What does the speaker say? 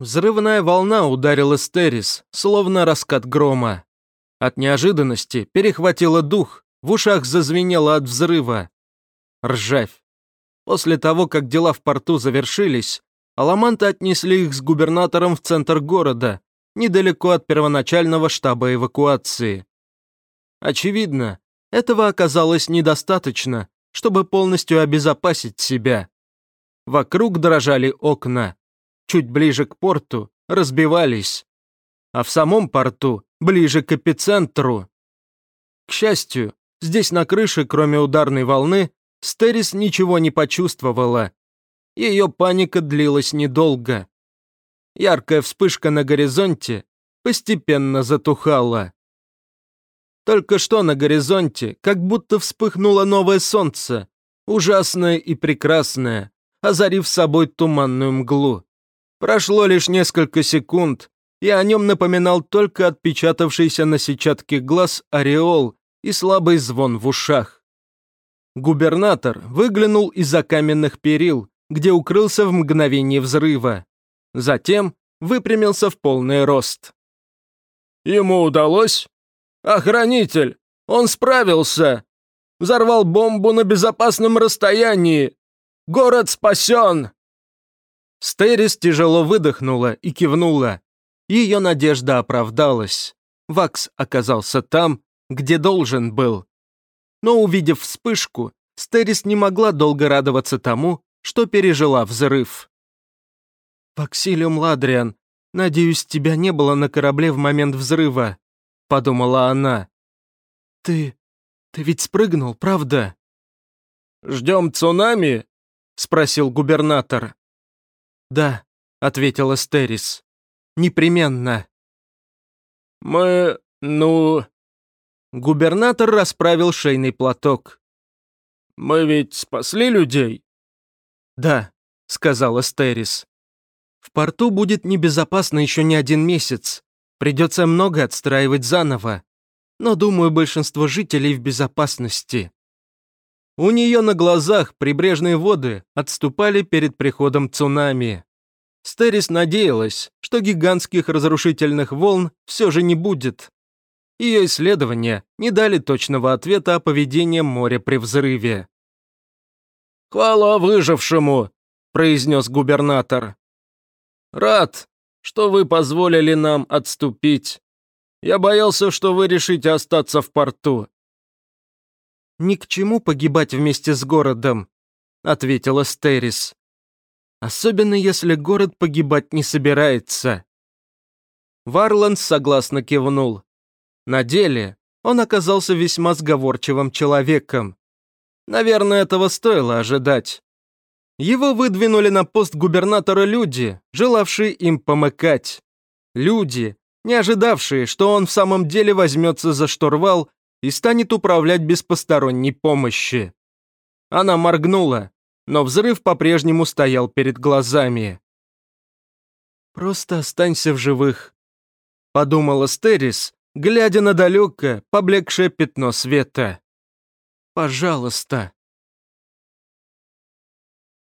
Взрывная волна ударила Стерис, словно раскат грома. От неожиданности перехватило дух, в ушах зазвенело от взрыва. Ржавь. После того, как дела в порту завершились, аламанты отнесли их с губернатором в центр города, недалеко от первоначального штаба эвакуации. Очевидно, этого оказалось недостаточно, чтобы полностью обезопасить себя. Вокруг дрожали окна. Чуть ближе к порту разбивались. А в самом порту, ближе к эпицентру. К счастью, здесь на крыше, кроме ударной волны, Стерис ничего не почувствовала. Ее паника длилась недолго. Яркая вспышка на горизонте постепенно затухала. Только что на горизонте как будто вспыхнуло новое солнце, ужасное и прекрасное, озарив собой туманную мглу. Прошло лишь несколько секунд, и о нем напоминал только отпечатавшийся на сетчатке глаз ореол и слабый звон в ушах. Губернатор выглянул из-за каменных перил, где укрылся в мгновение взрыва. Затем выпрямился в полный рост. «Ему удалось? Охранитель! Он справился! Взорвал бомбу на безопасном расстоянии! Город спасен!» Стерис тяжело выдохнула и кивнула. Ее надежда оправдалась. Вакс оказался там, где должен был. Но увидев вспышку, Стерис не могла долго радоваться тому, что пережила взрыв. «Ваксилиум Ладриан, надеюсь, тебя не было на корабле в момент взрыва», — подумала она. «Ты... ты ведь спрыгнул, правда?» «Ждем цунами?» — спросил губернатор. «Да», — ответила Стерис. «Непременно». «Мы... ну...» Губернатор расправил шейный платок. «Мы ведь спасли людей?» «Да», — сказала Стерис. «В порту будет небезопасно еще не один месяц. Придется много отстраивать заново. Но, думаю, большинство жителей в безопасности». У нее на глазах прибрежные воды отступали перед приходом цунами. Стерис надеялась, что гигантских разрушительных волн все же не будет. Ее исследования не дали точного ответа о поведении моря при взрыве. «Хвала выжившему!» – произнес губернатор. «Рад, что вы позволили нам отступить. Я боялся, что вы решите остаться в порту. «Ни к чему погибать вместе с городом», — ответила Стерис. «Особенно если город погибать не собирается». Варланд согласно кивнул. На деле он оказался весьма сговорчивым человеком. Наверное, этого стоило ожидать. Его выдвинули на пост губернатора люди, желавшие им помыкать. Люди, не ожидавшие, что он в самом деле возьмется за штурвал и станет управлять без посторонней помощи. Она моргнула, но взрыв по-прежнему стоял перед глазами. «Просто останься в живых», — подумала Стерис, глядя на далекое, поблекшее пятно света. «Пожалуйста».